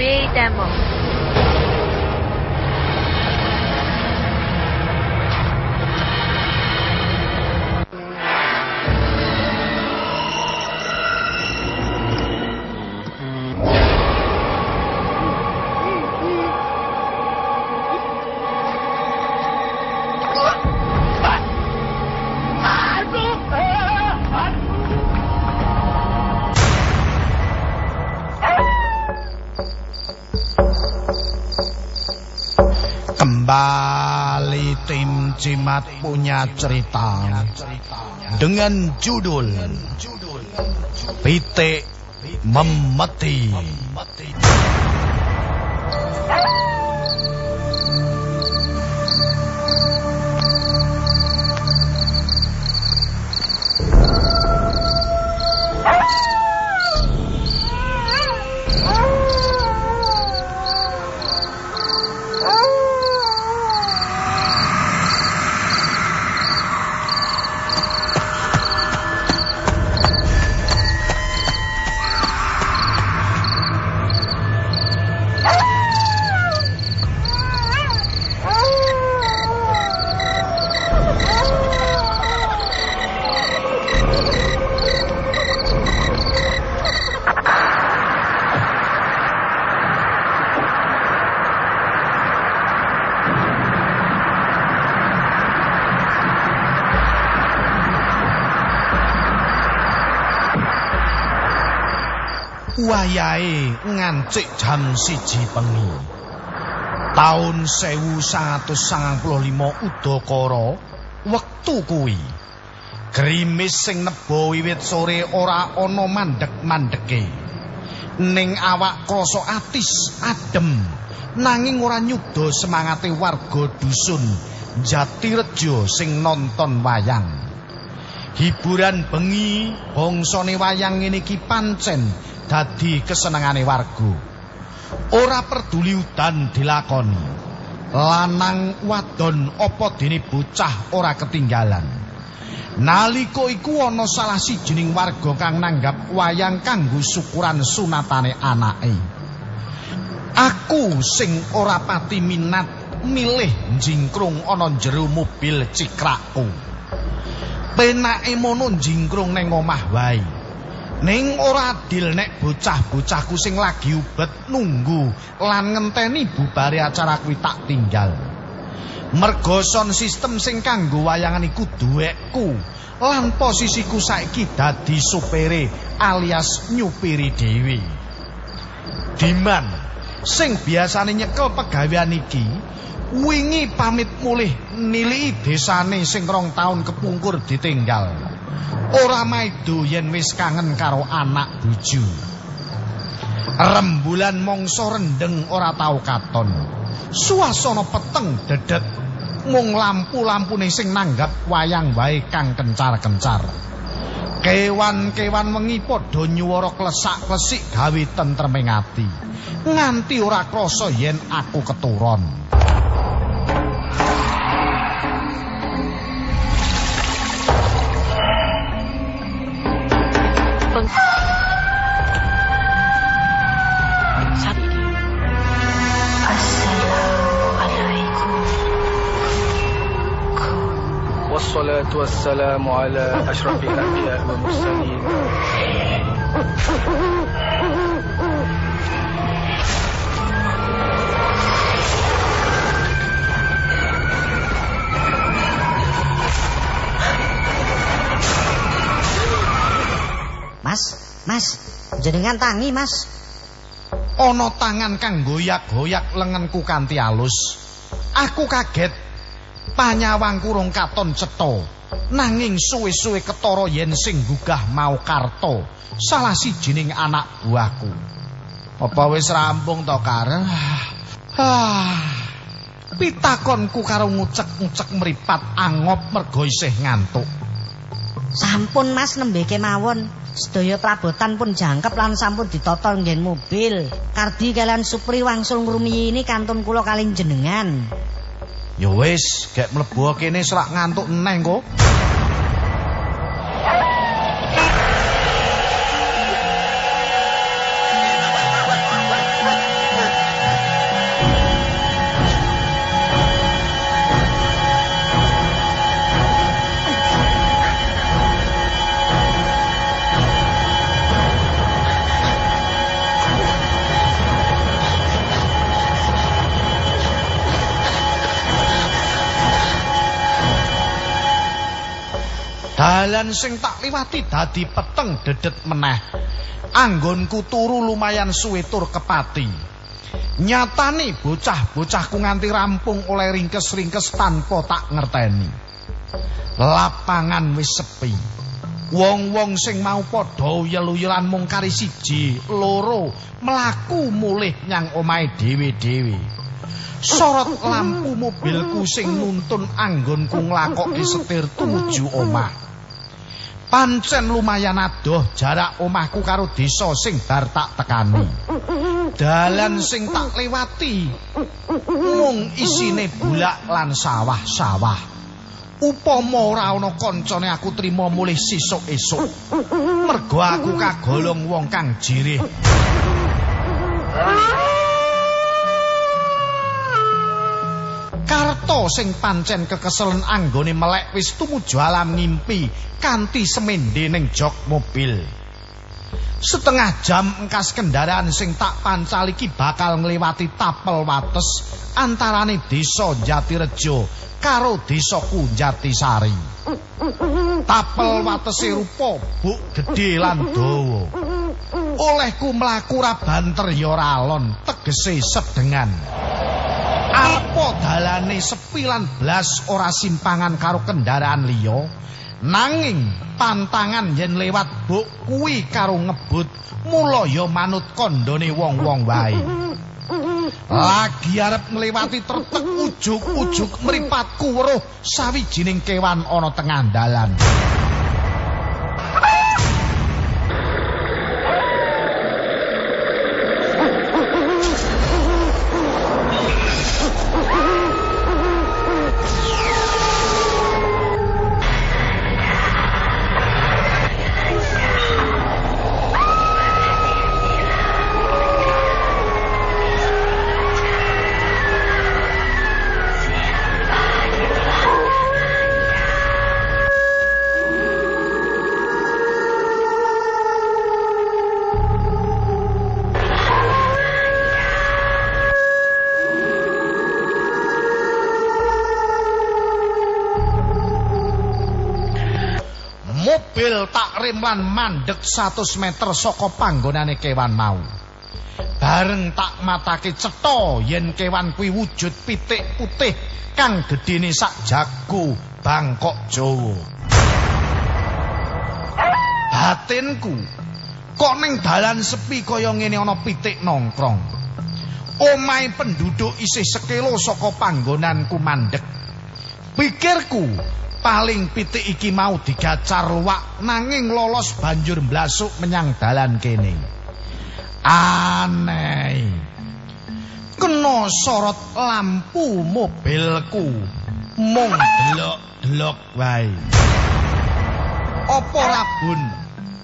Create demo. Kembali tim Cimat punya cerita dengan judul Pitik Memeti. Wayahe ngancik jam siji bengi. Taun 1195 Udakara, wektu kuwi Grimis sing nebo wiwit sore ora ana mandek-mandeke. Ning awak krasa atis adem, nanging ora nyuda semangate warga dusun Jatirejo sing nonton wayang. Hiburan bengi bangsane wayang ngene iki pancen dadi kesenengane warga. Ora peduli udan dilakoni. Lanang wadon apa dene bocah ora ketinggalan. Nalika iku ana salah sijining warga kang nanggap wayang kanggo syukuran sunatane anake. Aku sing ora pati minat milih jingkrung ana jero mobil cikrakku. Penake mono jingkrung ning omah wae. Ning ora adil nek bocah-bocahku sing lagi ubet nunggu lan ngenteni bubare acara kuwi tak tinggal. Mergo sistem sing kanggo wayangan iku duwekku lan posisiku saiki dadi supere alias nyupiri dhewe. Diman sing biasane nyekel pegawean iki wingi pamit mulih nilii desane sing rong taun kepungkur ditinggal. Ora maido yen wis kangen karo anak bojo. Rembulan mangsa rendeng ora tau katon. Suasana peteng dedet mung lampu-lampune sing nanggap wayang wae kang kencar-kencar. Kewan-kewan wengi padha nyuwara klesak-klesik gawe tentreming ati. Nganti ora krasa yen aku keturon. والصلاة والسلام على أشرف الأنبياء والمرسلين Mas, Mas, jenengan tangi, Mas. Ana tangan kang goyak-goyak lengenku kanthi alus. Aku kaget. Panyawangku rong katon cetha. Nanging suwe-suwe ketara yen sing gugah mau karto. Salah sijining anak buahku. Apa wis rampung to, Kar? Ah. Pitakonku karo ngucek-ngucek mripat angop mergo isih ngantuk. Sampun Mas nembe kemawon. Sedaya perabotan pun jangkep lan sampun ditata nggen mobil. Kardi kalian Supri wangsul ngrumiyi ini kantun kula kalih jenengan. Ya wis, gek mlebu kene serak ngantuk neng kok. Dalan sing tak liwati dadi peteng dedet meneh. Anggonku turu lumayan suwe tur kepati. Nyatane bocah-bocahku nganti rampung oleh ringkes-ringkes tanpa tak ngerteni. Lapangan wis sepi. Wong-wong sing mau padha yelu-yelan mung kari siji, loro mlaku mulih nyang omahe dhewe-dhewe. Sorot lampu mobilku sing nuntun anggonku nglakokke setir tumuju omah. Pancen lumayan adoh jarak omahku karo desa sing bar tak tekani. Dalan sing tak lewati mung isine bulak lan sawah-sawah. Upama ora ana kancane aku trima mulih sesuk esuk. Mergo aku kagolong wong kang jirih. Karto sing pancen kekeselen anggone melek wis tumuju alam ngimpi kanthi semende ning jok mobil. Setengah jam engkas kendaraan sing tak pancal iki bakal ngliwati tapel wates antarane desa Jatirejo karo desaku Jatisari. Tapel watese rupa buk gedhe lan dawa. Olehku mlaku ra banter ya ora alon, tegese sedengan. Apa dalane sepi lan blas ora simpangan karo kendaraan liya? Nanging pantangan yen lewat buk kuwi karo ngebut, mula ya manut kondone wong-wong wae. Lagi arep ngliwati tretek ujug-ujug mripatku weruh sawijining kewan ana tengah dalan. Mobil tak rem lan mandek 100 meter saka panggonane kewan mau. Bareng tak matake cetha yen kewan kuwi wujud pitik putih kang gedene sak jago Bangkok Jawa. Batinku kok ning dalan sepi kaya ngene ana pitik nongkrong. Omahe penduduk isih sekelo saka panggonanku mandek. Pikirku paling pitik iki mau digacar luwak nanging lolos banjur mblasuk menyang dalan kene. Aneh. Kena sorot lampu mobilku. Mung delok-delok wae. Apa rabun?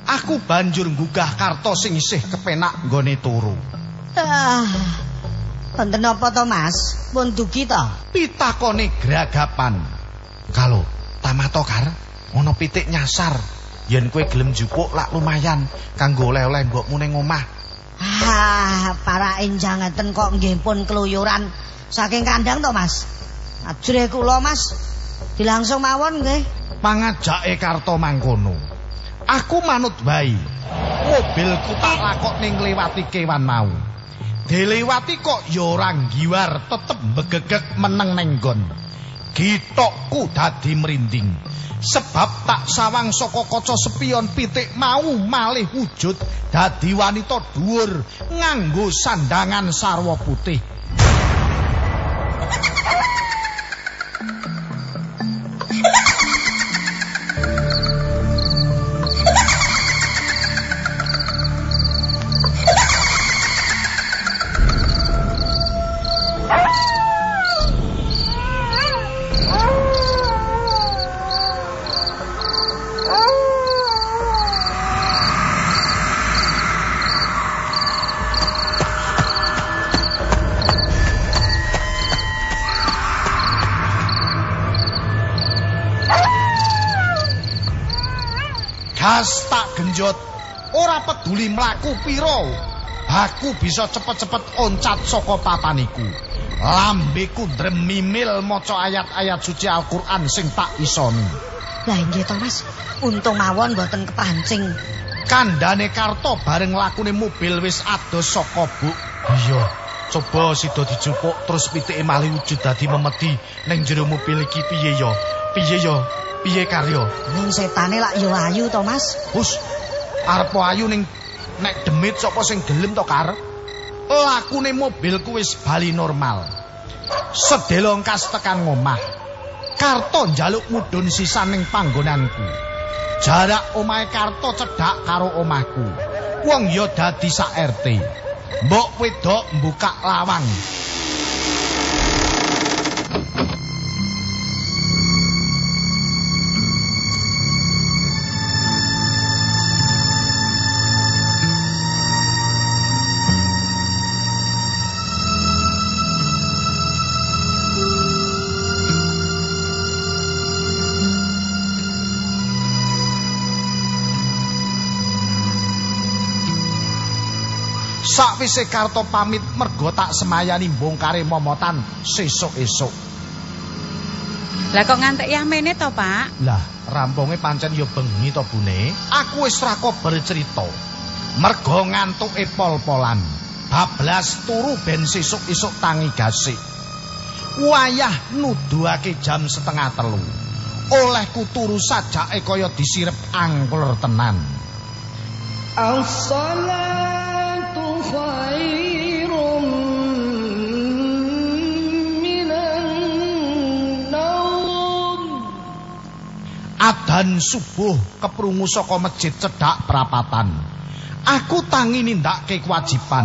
Aku banjur nggugah karto sing isih kepenak nggone turu. Ah. Wonten apa to, Mas? Pun dugi to? Pitakone gragapan. Kalau tamato kar ana pitik nyasar. Yen kowe gelem jupuk lak lumayan kanggo oleh-oleh mbokmu ning omah. Ah, para enjang kok nggih pun keluyuran saking kandang to, Mas. Ajre kula, Mas. Dilangsung mawon nggih. Pangajake karto mangkono. Aku manut bae. Mobilku tak lakok ning ngliwati kewan mau. Dilewati kok ya ora ngiwar, tetep begegek meneng ning nggon. Gitokku dadi merinding. Sebab tak sawang saka kaca spion pitik mau malih wujud dadi wanita dhuwur nganggo sandangan sarwa putih. Gas tak genjot, ora peduli mlaku piro. Aku bisa cepet-cepet oncat saka papaniku. Lambeku dremimil maca ayat-ayat suci Al-Qur'an sing tak isoni. Lah nggih to Mas, untung mawon mboten kepancing. Kandhane Karto bareng lakune mobil wis ados saka buk. Iya, coba sida dijupuk terus pitike malih wujud dadi memedi ning jero mobil iki piye ya? Piye ya? Piye karya? Ning setane lak yo ayu to Mas. Hus, arep ayu ning nek demit sapa sing gelem to kar? Lakune mobilku wis bali normal. Sedelongkas tekan ngomah. Karto njaluk mudhun sisaning panggonanku. Jarak omahe Karto cedhak karo omahku. Wong ya dadi sak RT. Mbok wedok mbuka lawang. sakwise karto pamit mergo tak semayani bongkare momotan sesuk-esuk. Lah kok ngantek yamene to, Pak? Lah, rampunge pancen ya bengi to bune. Aku wis ra kober cerita. Mergo ngantuke pol-polan. Bablas turu ben sesuk-esuk tangi gasik. Wayah nuduhake jam setengah telu. Oleh kuturu sajake kaya disirep angler tenan. Assalamualaikum. Adan subuh keprungu saka masjid cedhak perapatan. Aku tangi nindakke kewajiban.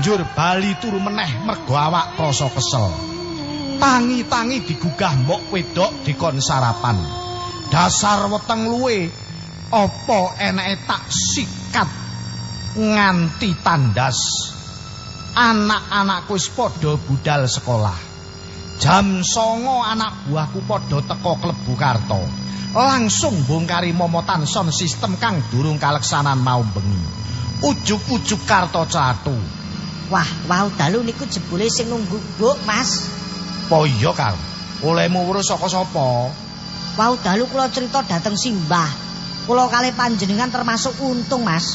Njur bali turu meneh mergo awak krasa kesel. Tangi-tangi digugah mbok wedok dikon sarapan. Dasar weteng luwe apa enake tak sikat nganti tandas. Anak-anakku wis padha budal sekolah. Jam songo anak buahku padha teka klebu karto. Langsung bongkari momotan son sistem kang durung kaleksanan mau bengi. Ujuk-ujuk karto catu. Wah, wau dalu niku jebule sing nunggu Buk, Mas. Po iya kar, olehmu urus saka sapa? Wau dalu kula cerita dateng Simbah. Kula kali panjenengan termasuk untung, Mas.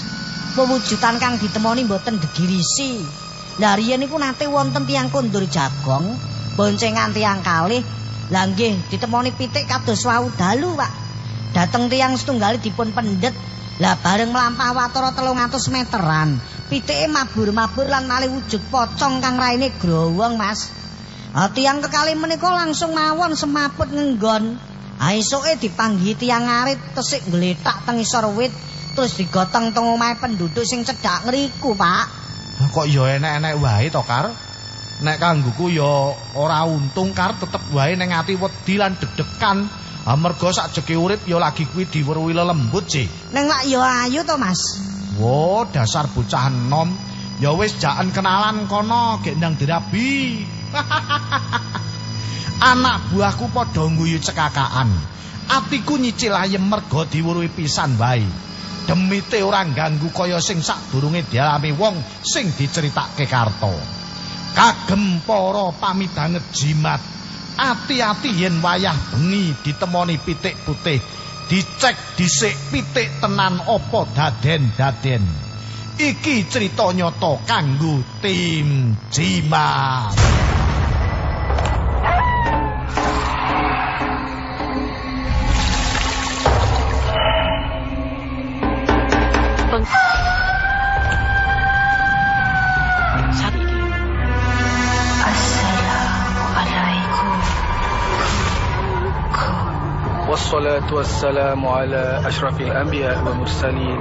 Pewujudan kang ditemoni mboten degirisi. Lah riyen niku nate wonten tiyang kondur jagong, boncengan tiyang kalih. Lah nggih ditemoni pitik kados wau dalu, Pak. Dateng tiyang setunggal dipun pendet. Lah bareng mlampah watara 300 meteran, pitike mabur-mabur lan malih wujud pocong kang raine growong, Mas. Ah tiyang kekali menika langsung mawon semaput ngenggon. Ah esuke dipanggi tiyang arit tesik ngletak teng isor wit terus digotong teng omahe penduduk sing cedhak ngriku, Pak. Lah, Kok ya enek-enek wae to kar? Nek kanggoku ya ora untung kar tetep wae ning ati wedi lan deg-degan. Amarga sakjeke urip ya lagi kuwi diweruhi lelembut sih. Neng lak yo ayu to, Mas. Wo, dasar bocah enom. Ya wis jaken kenalan kono gek ndang dirabi. Anak buahku padha ngguyu cekakaan. Atiku nyicil ayem merga diwuruhi pisan wae. Demite ora ganggu kaya sing sadurunge dialami wong sing diceritake Karto. Kagem para pamidanget jimat. Ati-ati yen wayah bengi ditemoni pitik putih. Dicek dhisik pitik tenan apa daden-daden. Iki cerita nyata kanggo tim jimat. والصلاة والسلام على أشرف الأنبياء والمرسلين